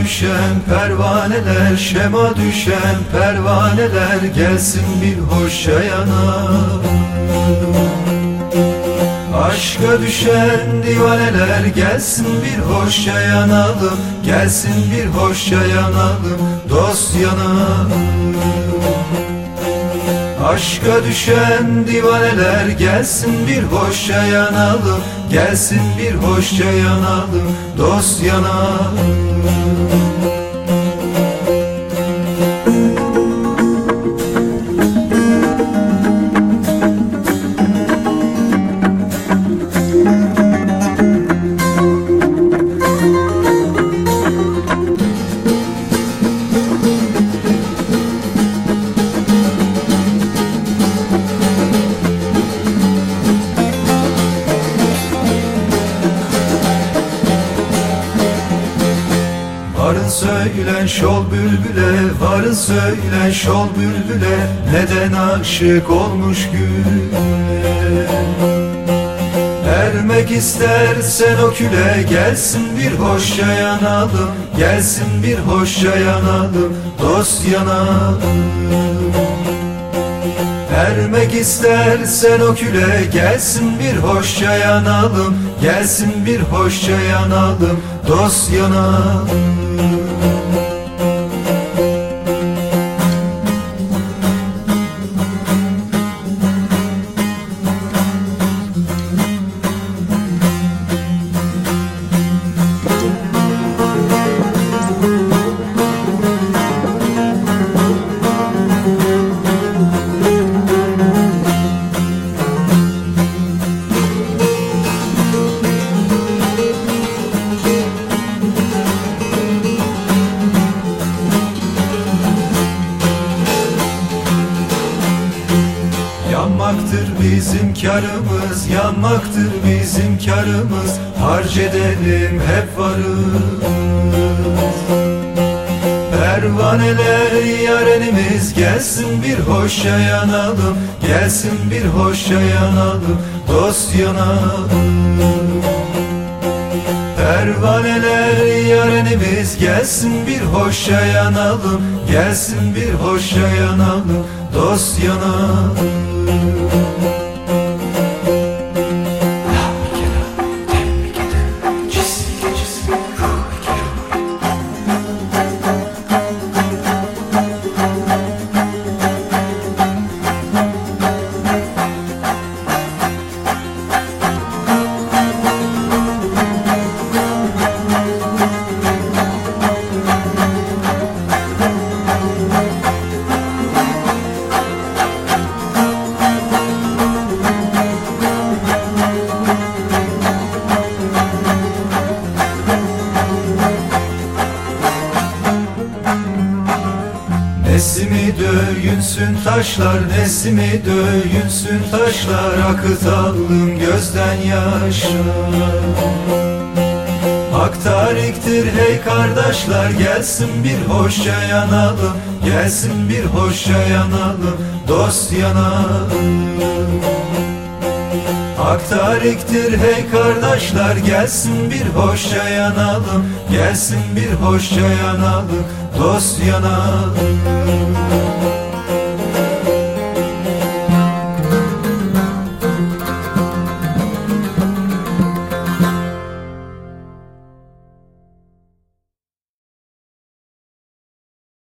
düşen pervaneler Şema düşen pervaneler Gelsin bir hoş yana. Aşka düşen divaneler gelsin bir hoşça yanalım Gelsin bir hoşça yanalım dost yanalım Aşka düşen divaneler gelsin bir hoşça yanalım. Gelsin bir hoşça yanalım dost yanalım Söylen şol bülbüle Varın söylen şol bülbüle Neden aşık olmuş güle? Ermek istersen o küle Gelsin bir hoşça yanalım Gelsin bir hoşça yanalım Dost yanalım. Ermek istersen o küle Gelsin bir hoşça yanalım Gelsin bir hoşça yanalım Dost yanalım Yanmaktır bizim karımız, yanmaktır bizim karımız. Harc edelim hep varız. Pervaneler yarenimiz gelsin bir hoşça yanalım. Gelsin bir hoşça yanalım, dost yanalım Pervaneler yarenimiz gelsin bir hoşça yanalım Gelsin bir hoşça yanalım, dost yanalım döyünsün taşlar, nesimi döyünsün taşlar Akıtalım gözden yaşlar Hak tariktir hey kardeşler Gelsin bir hoşça yanalım Gelsin bir hoşça yanalım Dost yanalım. Hak tariktir hey kardeşler Gelsin bir hoşça yanalım Gelsin bir hoşça yanalım Dost yanalım